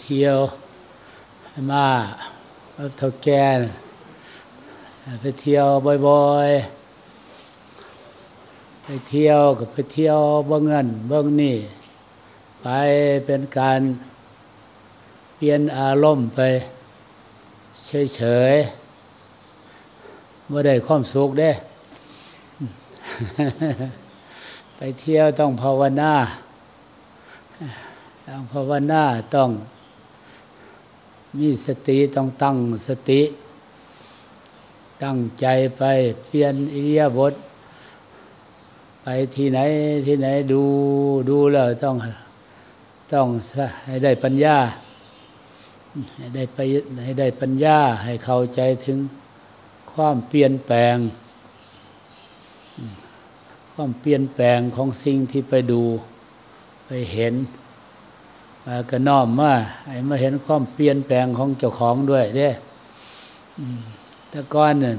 เที่ยวมาเท่าแก่น่ะไปเที่ยวบ่อยๆ ไปเที่ยวกับไปเที่ยวเบื้องนั่นเบื้องนี่ไปเป็นการเปลี่ยนอารมณ์ไปเฉยๆไม่ได้ความสุขเด้ ไปเที่ยวต้องภาวนา ต้องภาวนาต้องมีสติต้องตั้งสติ ตั้งใจไปเปลี่ยนอิริยาบถไปที่ไหนที่ไหนดูดูแล้วต้องต้องให้ได้ปัญญา ให้ได้ไปให้ได้ปัญญาให้เข้าใจถึงความเปลี่ยนแปลง ความเปลี่ยนแปลงของสิ่งที่ไปดูไปเห็น ก็น้อมมาให้มาเห็นความเปลี่ยนแปลงของเจ้าของด้วยเด้แต่ก่อนเนี่ย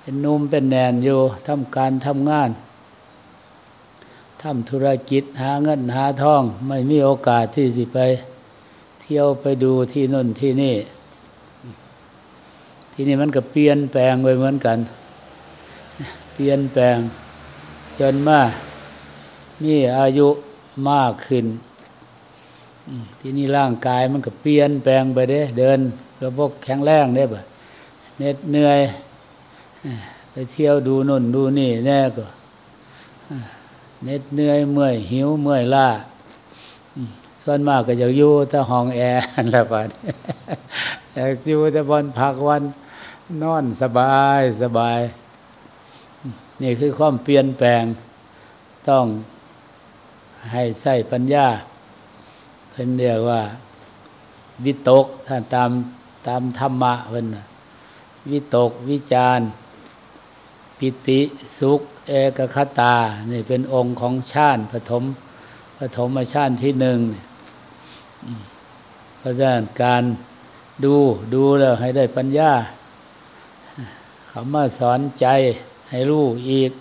เป็นนุ่มเป็นแนนอยู่ทำการทำงานทำธุรกิจหาเงินหาทอง ไม่มีโอกาสที่สิไป เที่ยวไปดูที่นู่นที่นี่ ที่นี่มันก็เปลี่ยนแปลงไปเหมือนกัน เปลี่ยนแปลงจนมามีอายุมากขึ้น ที่นี่ร่างกายมันก็เปลี่ยนแปลงไปเด้เดินก็พวกแข็งแรงได้บ่เหน็ดเหนื่อยไปเที่ยวดูน่นดูนี่แน่ก็เหน็ดเหนื่อยเมื่อยหิวเมื่อยล้าส่วนมากก็อยากอยู่แต่ห้องแอร์ละบาดอยากอยู่แต่บนพักวันนอนสบายสบาย นี่คือความเปลี่ยนแปลงต้องให้ใส่ปัญญา พิ่นเรียกว่า วิตกถ้าตามตามธรรมะเพิ่นวิตกวิจารปิติสุข เอกคตานี่เป็นองค์ของชาติปฐมปฐมชาติที่หนึ่งเพราะฉะนั้นการดูดูแล้วให้ได้ปัญญาเขามาสอนใจให้รู้อีก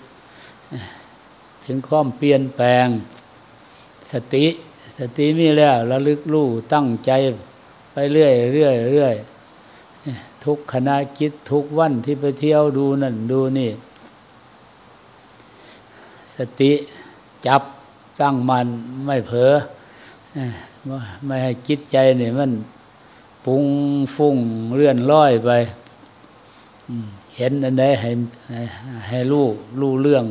ถึงความเปลี่ยนแปลงสติ สติมีแล้วระลึกรู้ตั้งใจไปเรื่อยเรื่อยเรื่อยทุกขณะคิดทุกวันที่ไปเที่ยวดูนั่นดูนี่ สติจับตั้งมันไม่เผลอไม่ให้จิตใจเนี่ยมันปุงฟุ้งเลื่อนลอยไปเห็นอันใดให้ให้รู้รู้เรื่อง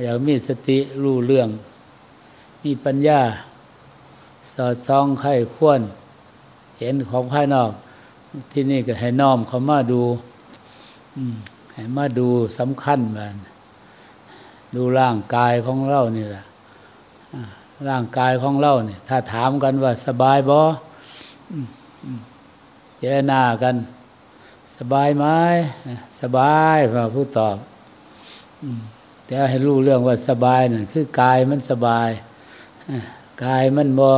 อยามีสติรู้เรื่อง มีปัญญา สอดส่องไข้ควรเห็นของภายนอก ที่นี่ก็ให้น้อมเขามาดูให้มาดูสำคัญมันดูร่างกายของเรานี่แหละร่างกายของเราเนี่ย ถ้าถามกันว่าสบายบ่เจอหน้ากัน สบายไหมสบายพระผู้ตอบแต่ให้รู้เรื่องว่าสบายนั่นคือกายมันสบายกายมันบ่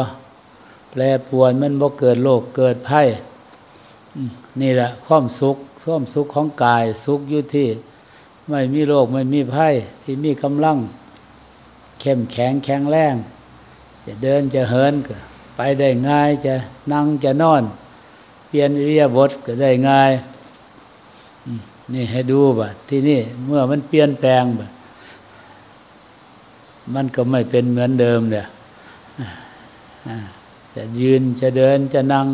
แปรปวนมันบ่เกิดโรคเกิดไข้นี่แหละความสุขความสุขของกายสุขอยู่ที่ ไม่มีโรคไม่มีไข้ที่มีกำลัง เข้มแข็งแข็งแรงจะเดินจะเหินก็ไปได้ง่ายจะนั่งจะนอน เปลี่ยนอิริยบถก็ได้ง่ายนี่ให้ดูบ่ที่นี่เมื่อมันเปลี่ยนแปลงบ่มันก็ไม่เป็นเหมือนเดิมเนี่ย จะยืนจะเดินจะนั่ง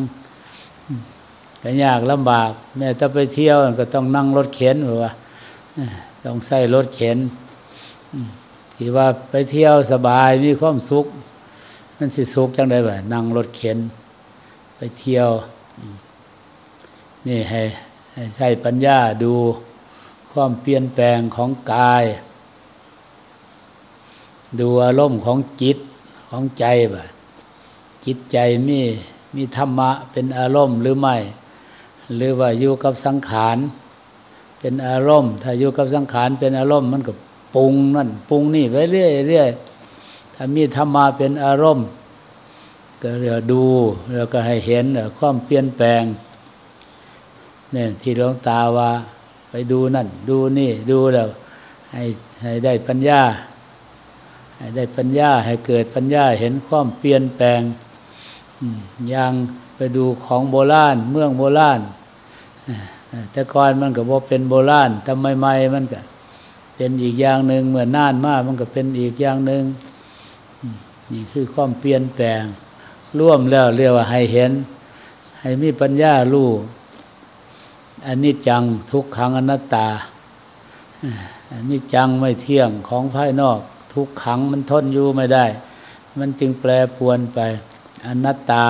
ก็ยากลำบาก แม้ถ้าไปเที่ยวก็ต้องนั่งรถเข็นว่าต้องใส่รถเข็นที่ว่าไปเที่ยวสบายมีความสุข มันสิสุขจังได้บ่นั่งรถเข็น ไปเที่ยว นี่ให้ให้ใส่ปัญญาดู ความเปลี่ยนแปลงของกาย ดูอารมณ์ของจิตของใจบ่ จิตใจมีมีธรรมะเป็นอารมณ์หรือไม่ หรือว่าอยู่กับสังขารเป็นอารมณ์ ถ้าอยู่กับสังขารเป็นอารมณ์มันก็ปรุงนั่นปรุงนี่ไปเรื่อยเรื่อยถ้ามีธรรมาเป็นอารมณ์ก็เรียกดูแล้วก็ให้เห็นความเปลี่ยนแปลงเนี่ยที่หลวงตาว่า ไปดูนั่น ดูนี่ดูแล้วให้ให้ได้ปัญญา ให้ได้ปัญญาให้เกิดปัญญาเห็นความเปลี่ยนแปลง ยังไปดูของโบราณเมืองโบราณแต่ก่อนมันก็บ่เป็นโบราณทำไมใหม่มันก็เป็นอีกอย่างหนึ่งเมื่อนานมากมันก็เป็นอีกอย่างหนึ่งนี่คือความเปลี่ยนแปลง ร่วมแล้วเรียกว่าให้เห็น ให้มีปัญญารู้อันนี้จังทุกขังอนัตตาอันนี้จังไม่เที่ยงของภายนอก ทุกขังมันทนอยู่ไม่ได้ มันจึงแปรปวนไป อนัตตา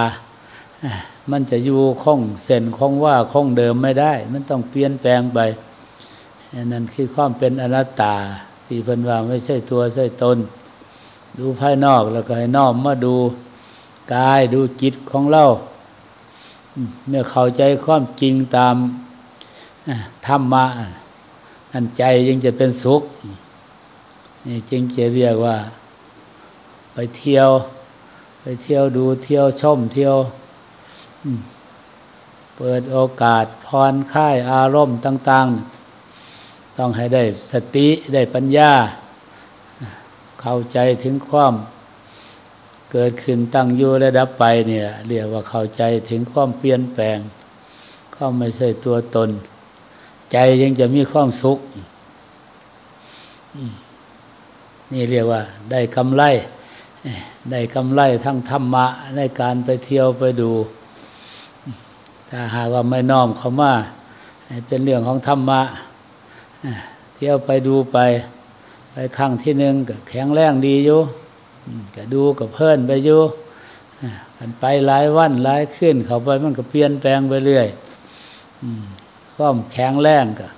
มันจะอยู่คงเส้นคงว่าคงเดิมไม่ได้ มันต้องเปลี่ยนแปลงไปอันนั้นคือความเป็นอนัตตาที่เพิ่นว่าไม่ใช่ตัวใช่ตน ดูภายนอกแล้วก็ให้น้อมมาดูกายดูจิตของเราเมื่อเข้าใจความจริงตามธรรมะอันใจยังจะเป็นสุขนี่จึงจะเรียกว่า ไปเที่ยว ไปเที่ยวดูเที่ยวชมเที่ยวเปิดโอกาสพรค่ายอารมณ์ต่าง ๆ ต้องให้ได้สติได้ปัญญา เข้าใจถึงความเกิดขึ้นตั้งอยู่และดับไปเนี่ยเรียกว่าเข้าใจถึงความเปลี่ยนแปลงก็ไม่ใช่ตัวตน ใจยังจะมีความสุข นี่เรียกว่าได้กำไร ได้กำไรทั้งธรรมะในการไปเที่ยวไปดูถ้าหากว่าไม่น้อมเขามาเป็นเรื่องของธรรมะเที่ยวไปดูไป ไปครั้งที่หนึ่งก็แข็งแรงดีอยู่ก็ดูก็เพิ่อนไปอยู่กันไปหลายวันหลายขึ้นเขาไปมันก็เปลี่ยนแปลงไปเรื่อยอืมความแข็งแรงก็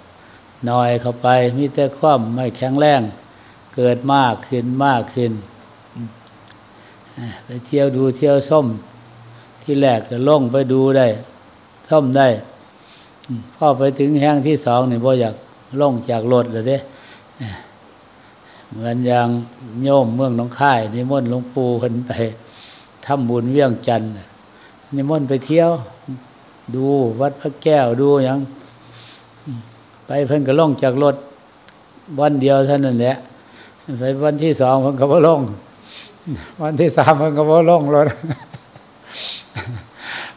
หน่อยเข้าไปมีแต่ความไม่แข็งแรง เกิดมากขึ้นมากขึ้น ไปเที่ยวดูเที่ยวส้ม ที่แรกก็ล่งไปดูได้ ส้มได้พอไปถึงแห่งที่สองนี่บ่อยากล่งจากรถเลยเด้เหมือนอย่างโยมเมืองหนองค่ายนิมนต์หลวงปู่เพิ่นไปทำบุญเวียงจันทน์นิมนต์ไปเที่ยว ดูวัดพระแก้วดูอย่างไปเพิ่นก็ล่องจากรถวันเดียวเท่านั้นแหละไปวันที่สองเพิ่นก็บ่ลง วันที่สามเพิ่นก็บ่ลงรถ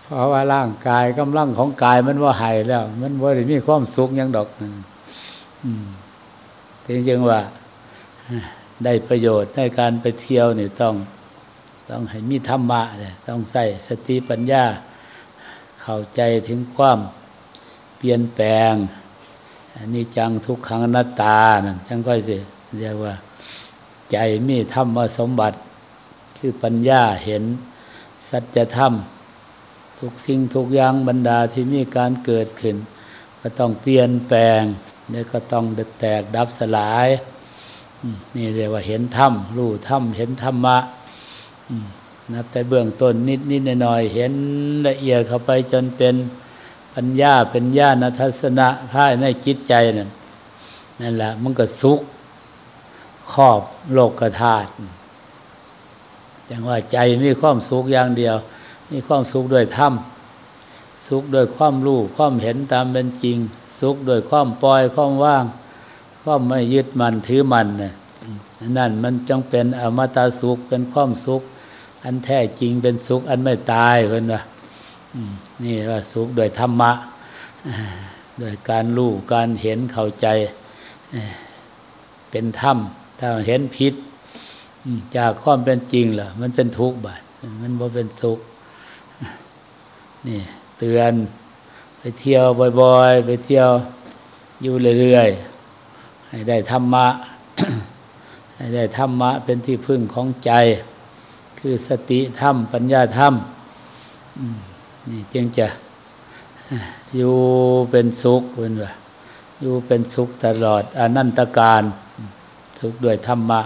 เพราะว่าร่างกายกำลังของกายมันว่าหายแล้ว มันบ่ได้มีความสุขยังดอกอืมถึงจึงว่า ได้ประโยชน์ในการไปเที่ยวนี่ต้อง ต้องให้มีธรรมะเนี่ยต้องใส่สติปัญญา เข้าใจถึงความเปลี่ยนแปลงอันนี้จังทุกขังอนัตตานั่นจังค่สิเรียกว่า ใจมีธรรมสมบัติ คือปัญญาเห็นสัจธรรม ทุกสิ่งทุกอย่างบรรดาที่มีการเกิดขึ้น ก็ต้องเปลี่ยนแปลงแล้วก็ต้องแตกดับสลาย นี่เรียกว่าเห็นธรรมรู้ธรรมเห็นธรรมะนับแต่เบื้องต้นนิดนิดหน่อยๆเห็นละเอียดเข้าไปจนเป็นปัญญาเป็นญาณทัศนะภายในจิตใจนั่นนั่นแหละมันก็สุขครอบโลกธาตุ อย่างว่าใจมีความสุขอย่างเดียว มีความสุขด้วยธรรมสุขด้วยความรู้ความเห็นตามเป็นจริง สุขด้วยความปล่อยความว่าง ความไม่ยึดมันถือมันนะนั่นมันจงเป็นอมตะสุขเป็นความสุข อันแท้จริงเป็นสุขอันไม่ตายเพิ่อนว่านี่ว่าสุขโดยธรรมะโดยการรู้การเห็นเข้าใจเป็นธรรม ถ้าเห็นผิด จากความเป็นจริงล่ะ มันเป็นทุกข์บาดมันบ่เป็นสุขนี่เตือนไปเที่ยวบ่อย ๆ ไปเที่ยวอยู่เรื่อยๆให้ได้ธรรมะ ให้ได้ธรรมะ เป็นที่พึ่งของใจ คือสติธรรม ปัญญาธรรมอืมนี่จึงจะอยู่เป็นสุขเป็นว่าอยู่เป็นสุขตลอดอนันตการ สุขด้วยธรรมะ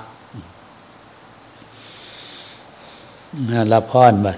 รับพรบัด